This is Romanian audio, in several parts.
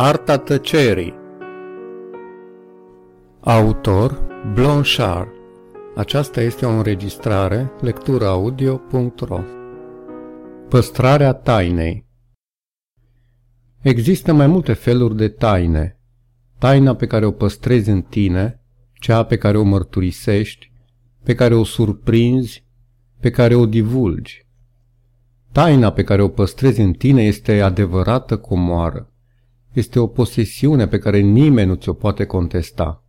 Arta tăcerii Autor Blanchard Aceasta este o înregistrare lecturaudio.ro Păstrarea tainei Există mai multe feluri de taine. Taina pe care o păstrezi în tine, cea pe care o mărturisești, pe care o surprinzi, pe care o divulgi. Taina pe care o păstrezi în tine este adevărată comoară. Este o posesiune pe care nimeni nu ți-o poate contesta.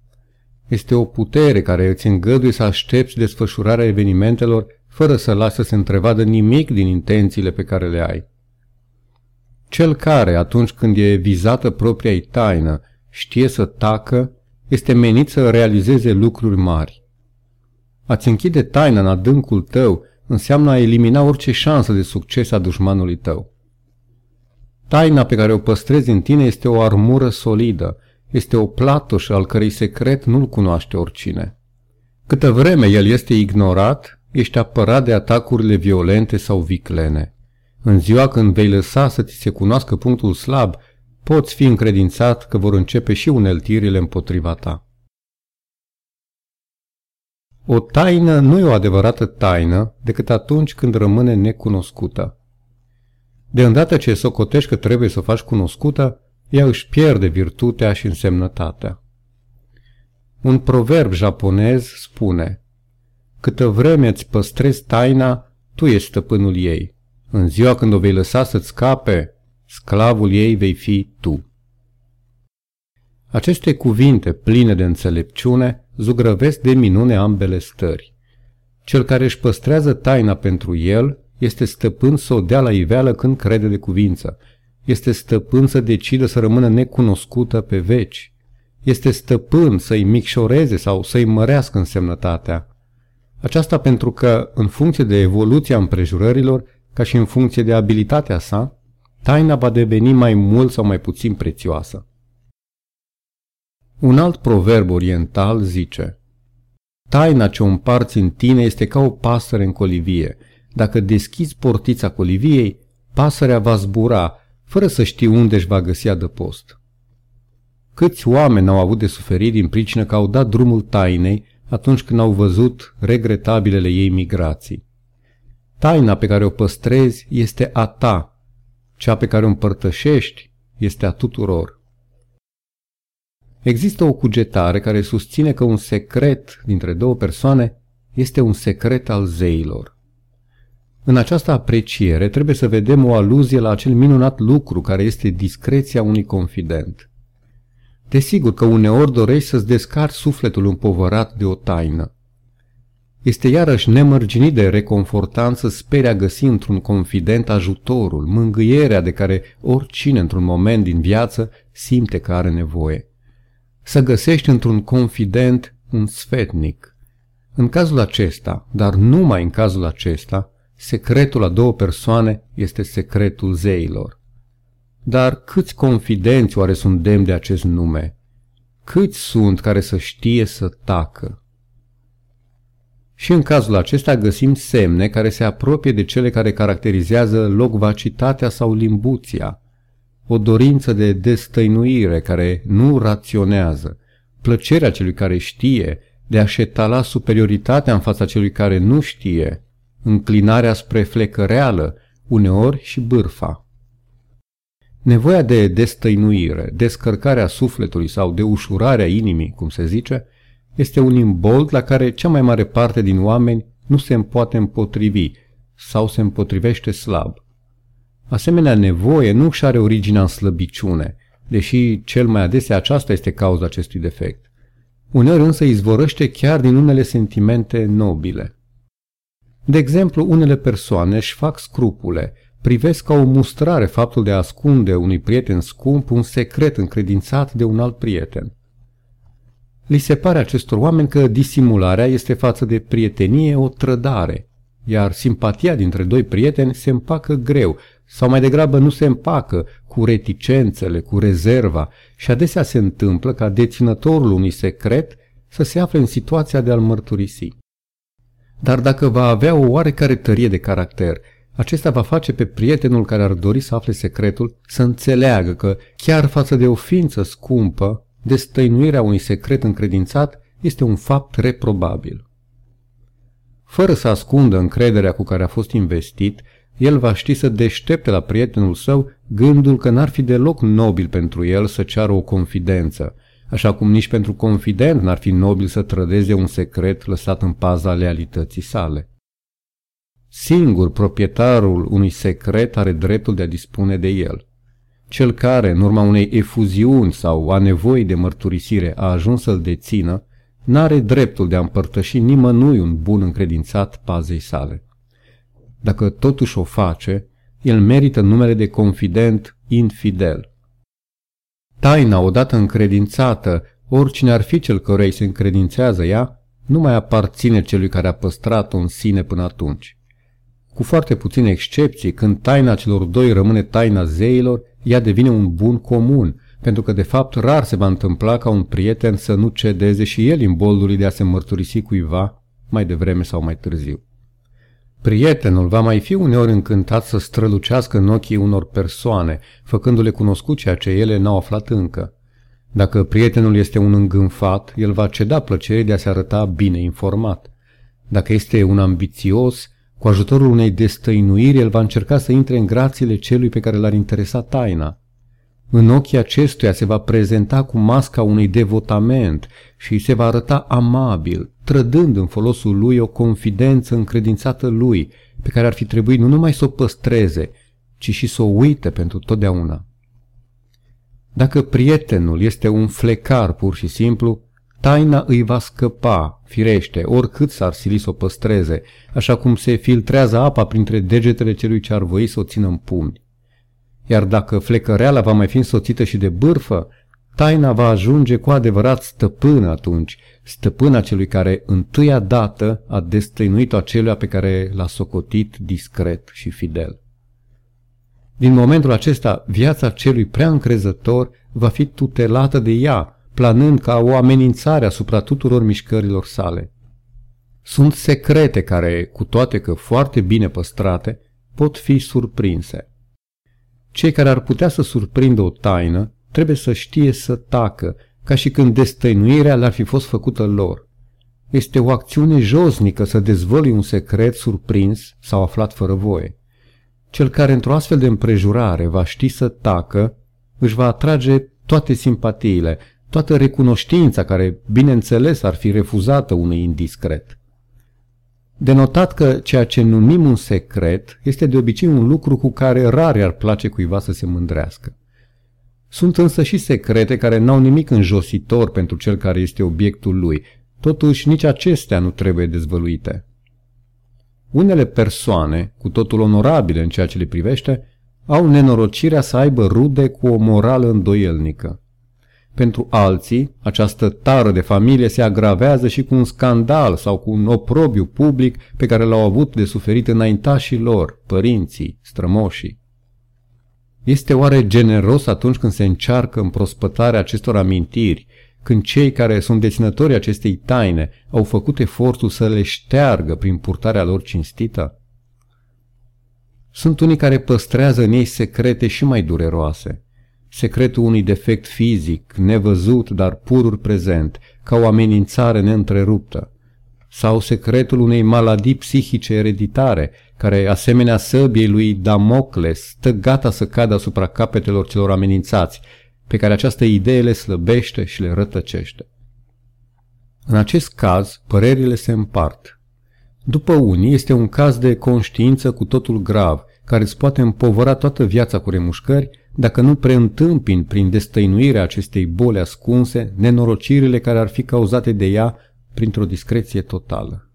Este o putere care îți îngăduie să aștepți desfășurarea evenimentelor fără să lasă să se întrevadă nimic din intențiile pe care le ai. Cel care, atunci când e vizată propria taină, știe să tacă, este menit să realizeze lucruri mari. A-ți închide taina în adâncul tău înseamnă a elimina orice șansă de succes a dușmanului tău. Taina pe care o păstrezi în tine este o armură solidă, este o platoșă al cărei secret nu-l cunoaște oricine. Câtă vreme el este ignorat, ești apărat de atacurile violente sau viclene. În ziua când vei lăsa să ți se cunoască punctul slab, poți fi încredințat că vor începe și uneltirile împotriva ta. O taină nu e o adevărată taină decât atunci când rămâne necunoscută. De îndată ce socotești că trebuie să o faci cunoscută, ea își pierde virtutea și însemnătatea. Un proverb japonez spune Câtă vreme îți păstrezi taina, tu ești stăpânul ei. În ziua când o vei lăsa să-ți scape, sclavul ei vei fi tu. Aceste cuvinte pline de înțelepciune zugrăvesc de minune ambele stări. Cel care își păstrează taina pentru el este stăpân să o dea la iveală când crede de cuvință. Este stăpân să decidă să rămână necunoscută pe veci. Este stăpân să-i micșoreze sau să-i mărească însemnătatea. Aceasta pentru că, în funcție de evoluția împrejurărilor, ca și în funcție de abilitatea sa, taina va deveni mai mult sau mai puțin prețioasă. Un alt proverb oriental zice Taina ce o împarți în tine este ca o pasăre în colivie. Dacă deschizi portița coliviei, pasărea va zbura, fără să știi unde își va găsi adăpost. Câți oameni au avut de suferit din pricină că au dat drumul tainei atunci când au văzut regretabilele ei migrații. Taina pe care o păstrezi este a ta, cea pe care o împărtășești este a tuturor. Există o cugetare care susține că un secret dintre două persoane este un secret al zeilor. În această apreciere trebuie să vedem o aluzie la acel minunat lucru care este discreția unui confident. Desigur că uneori dorești să-ți descarci sufletul împovărat de o taină. Este iarăși nemărginit de reconfortant să speri a găsi într-un confident ajutorul, mângâierea de care oricine într-un moment din viață simte că are nevoie să găsești într-un confident un sfetnic. În cazul acesta, dar numai în cazul acesta, secretul a două persoane este secretul zeilor. Dar câți confidenți oare sunt demni de acest nume? Câți sunt care să știe să tacă? Și în cazul acesta găsim semne care se apropie de cele care caracterizează locvacitatea sau limbuția, o dorință de destăinuire care nu raționează, plăcerea celui care știe de a-și șetala superioritatea în fața celui care nu știe, înclinarea spre flecăreală, uneori și bârfa. Nevoia de destăinuire, descărcarea sufletului sau de ușurarea inimii, cum se zice, este un imbold la care cea mai mare parte din oameni nu se poate împotrivi sau se împotrivește slab. Asemenea nevoie nu și are originea în slăbiciune, deși cel mai adesea aceasta este cauza acestui defect. Uneori însă izvorăște chiar din unele sentimente nobile. De exemplu, unele persoane își fac scrupule, privesc ca o mustrare faptul de a ascunde unui prieten scump un secret încredințat de un alt prieten. Li se pare acestor oameni că disimularea este față de prietenie o trădare, iar simpatia dintre doi prieteni se împacă greu, sau mai degrabă nu se împacă cu reticențele, cu rezerva și adesea se întâmplă ca deținătorul unui secret să se afle în situația de a-l mărturisi. Dar dacă va avea o oarecare tărie de caracter, acesta va face pe prietenul care ar dori să afle secretul să înțeleagă că, chiar față de o ființă scumpă, destăinuirea unui secret încredințat este un fapt reprobabil. Fără să ascundă încrederea cu care a fost investit, el va ști să deștepte la prietenul său gândul că n-ar fi deloc nobil pentru el să ceară o confidență, așa cum nici pentru confident n-ar fi nobil să trădeze un secret lăsat în paza lealității sale. Singur proprietarul unui secret are dreptul de a dispune de el. Cel care, în urma unei efuziuni sau a nevoii de mărturisire, a ajuns să-l dețină, n-are dreptul de a împărtăși nimănui un bun încredințat pazei sale. Dacă totuși o face, el merită numele de confident infidel. Taina, odată încredințată, oricine ar fi cel căruia se încredințează ea, nu mai aparține celui care a păstrat-o în sine până atunci. Cu foarte puține excepții, când taina celor doi rămâne taina zeilor, ea devine un bun comun, pentru că de fapt rar se va întâmpla ca un prieten să nu cedeze și el imboldului de a se mărturisi cuiva mai devreme sau mai târziu. Prietenul va mai fi uneori încântat să strălucească în ochii unor persoane, făcându-le cunoscut ceea ce ele n-au aflat încă. Dacă prietenul este un îngânfat, el va ceda plăcerii de a se arăta bine informat. Dacă este un ambițios, cu ajutorul unei destăinuiri, el va încerca să intre în grațiile celui pe care l-ar interesa taina. În ochii acestuia se va prezenta cu masca unui devotament și se va arăta amabil, trădând în folosul lui o confidență încredințată lui, pe care ar fi trebuit nu numai să o păstreze, ci și să o uite pentru totdeauna. Dacă prietenul este un flecar pur și simplu, taina îi va scăpa, firește, oricât s-ar sili să o păstreze, așa cum se filtrează apa printre degetele celui ce ar voi să o țină în pumni. Iar dacă flecăreala va mai fi însoțită și de bârfă, taina va ajunge cu adevărat stăpân atunci, stăpâna celui care întâia dată a destăinuit-o acelua pe care l-a socotit discret și fidel. Din momentul acesta, viața celui prea încrezător va fi tutelată de ea, planând ca o amenințare asupra tuturor mișcărilor sale. Sunt secrete care, cu toate că foarte bine păstrate, pot fi surprinse. Cei care ar putea să surprindă o taină trebuie să știe să tacă, ca și când destăinuirea le-ar fi fost făcută lor. Este o acțiune josnică să dezvălui un secret surprins sau aflat fără voie. Cel care într-o astfel de împrejurare va ști să tacă, își va atrage toate simpatiile, toată recunoștința care, bineînțeles, ar fi refuzată unui indiscret. Denotat că ceea ce numim un secret este de obicei un lucru cu care rar ar place cuiva să se mândrească. Sunt însă și secrete care n-au nimic înjositor pentru cel care este obiectul lui, totuși nici acestea nu trebuie dezvăluite. Unele persoane, cu totul onorabile în ceea ce le privește, au nenorocirea să aibă rude cu o morală îndoielnică. Pentru alții, această tară de familie se agravează și cu un scandal sau cu un oprobiu public pe care l-au avut de suferit înaintașii lor, părinții, strămoșii. Este oare generos atunci când se încearcă împrospătarea acestor amintiri, când cei care sunt deținători acestei taine au făcut efortul să le șteargă prin purtarea lor cinstită? Sunt unii care păstrează în ei secrete și mai dureroase – secretul unui defect fizic, nevăzut, dar purur prezent, ca o amenințare neîntreruptă, sau secretul unei maladii psihice ereditare, care, asemenea săbiei lui Damocles, stă gata să cadă asupra capetelor celor amenințați, pe care această idee le slăbește și le rătăcește. În acest caz, părerile se împart. După unii, este un caz de conștiință cu totul grav, care îți poate împovăra toată viața cu remușcări, dacă nu preîntâmpin prin destăinuirea acestei boli ascunse nenorocirile care ar fi cauzate de ea printr-o discreție totală.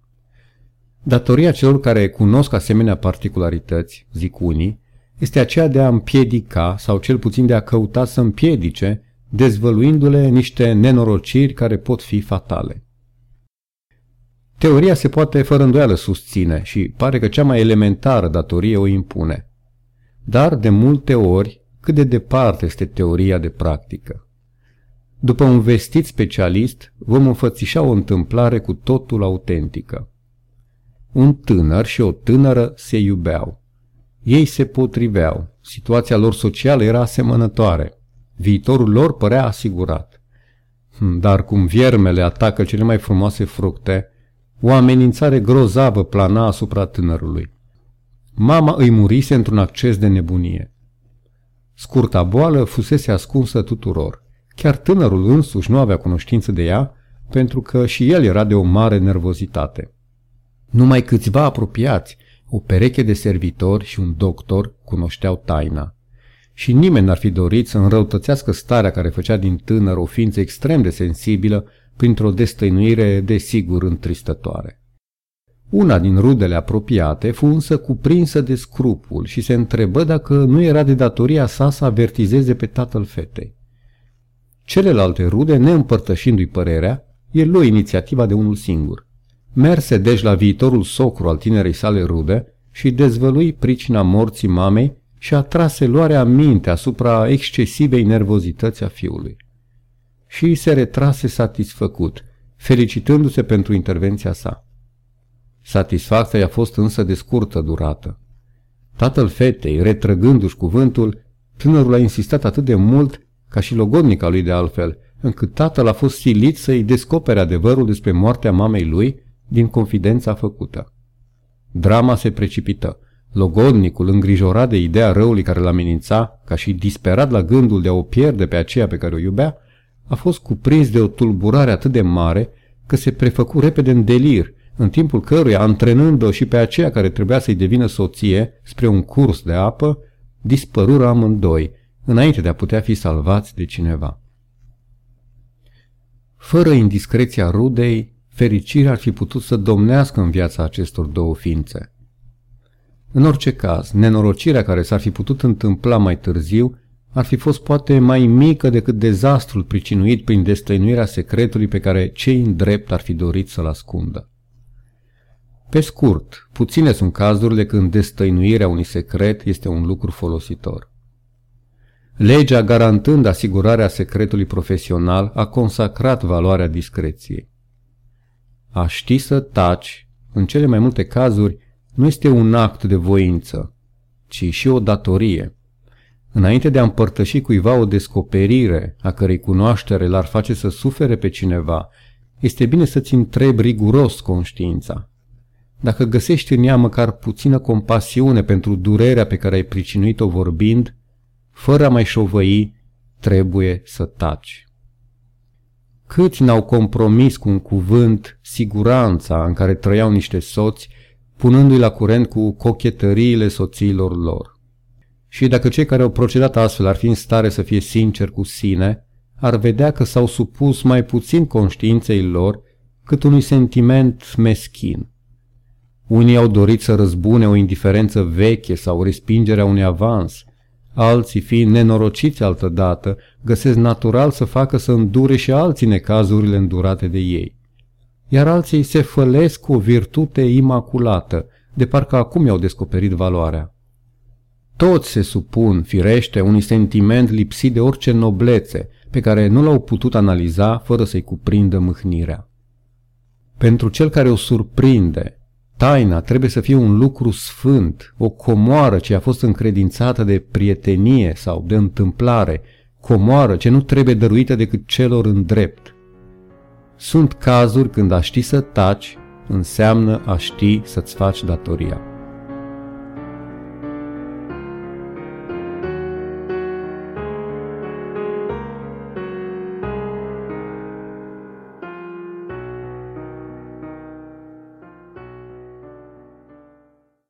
Datoria celor care cunosc asemenea particularități, zic unii, este aceea de a împiedica sau cel puțin de a căuta să împiedice, dezvăluindu-le niște nenorociri care pot fi fatale. Teoria se poate fără îndoială susține și pare că cea mai elementară datorie o impune. Dar, de multe ori, cât de departe este teoria de practică. După un vestit specialist, vom înfățișa o întâmplare cu totul autentică. Un tânăr și o tânără se iubeau. Ei se potriveau, situația lor socială era asemănătoare, viitorul lor părea asigurat. Hm, dar cum viermele atacă cele mai frumoase fructe, o amenințare grozavă plana asupra tânărului. Mama îi murise într-un acces de nebunie. Scurta boală fusese ascunsă tuturor. Chiar tânărul însuși nu avea cunoștință de ea, pentru că și el era de o mare nervozitate. Numai câțiva apropiați, o pereche de servitori și un doctor cunoșteau taina. Și nimeni n-ar fi dorit să înrăutățească starea care făcea din tânăr o ființă extrem de sensibilă printr-o destăinuire desigur întristătoare. Una din rudele apropiate fu însă cuprinsă de scrupul și se întrebă dacă nu era de datoria sa să avertizeze pe tatăl fetei. Celelalte rude, neîmpărtășindu-i părerea, el luă inițiativa de unul singur. Merse deci la viitorul socru al tinerei sale rude și dezvălui pricina morții mamei și atrase luarea minte asupra excesivei nervozități a fiului. Și se retrase satisfăcut, felicitându-se pentru intervenția sa. Satisfacția i-a fost însă de scurtă durată. Tatăl fetei, retrăgându-și cuvântul, tânărul a insistat atât de mult, ca și logodnica lui de altfel, încât tatăl a fost silit să-i descopere adevărul despre moartea mamei lui din confidența făcută. Drama se precipită. Logodnicul, îngrijorat de ideea răului care l amenința, ca și disperat la gândul de a o pierde pe aceea pe care o iubea, a fost cuprins de o tulburare atât de mare că se prefăcu repede în delir, în timpul căruia, antrenând-o și pe aceea care trebuia să-i devină soție spre un curs de apă, dispărură amândoi, înainte de a putea fi salvați de cineva. Fără indiscreția rudei, fericirea ar fi putut să domnească în viața acestor două ființe. În orice caz, nenorocirea care s-ar fi putut întâmpla mai târziu ar fi fost poate mai mică decât dezastrul pricinuit prin destăinuirea secretului pe care cei în drept ar fi dorit să-l ascundă. Pe scurt, puține sunt cazurile când destăinuirea unui secret este un lucru folositor. Legea garantând asigurarea secretului profesional a consacrat valoarea discreției. A ști să taci, în cele mai multe cazuri, nu este un act de voință, ci și o datorie. Înainte de a împărtăși cuiva o descoperire, a cărei cunoaștere l-ar face să sufere pe cineva, este bine să-ți întrebi riguros conștiința. Dacă găsești în ea măcar puțină compasiune pentru durerea pe care ai pricinuit-o vorbind, fără a mai șovăi, trebuie să taci. Câți n-au compromis cu un cuvânt siguranța în care trăiau niște soți, punându-i la curent cu cochetăriile soțiilor lor. Și dacă cei care au procedat astfel ar fi în stare să fie sinceri cu sine, ar vedea că s-au supus mai puțin conștiinței lor cât unui sentiment meschin. Unii au dorit să răzbune o indiferență veche sau respingerea unui avans, alții fiind nenorociți altădată, găsesc natural să facă să îndure și alții necazurile îndurate de ei. Iar alții se fălesc cu o virtute imaculată, de parcă acum i-au descoperit valoarea. Toți se supun, firește, unui sentiment lipsit de orice noblețe, pe care nu l-au putut analiza fără să-i cuprindă mâhnirea. Pentru cel care o surprinde, Taina trebuie să fie un lucru sfânt, o comoară ce a fost încredințată de prietenie sau de întâmplare, comoară ce nu trebuie dăruită decât celor în drept. Sunt cazuri când a ști să taci înseamnă a ști să-ți faci datoria.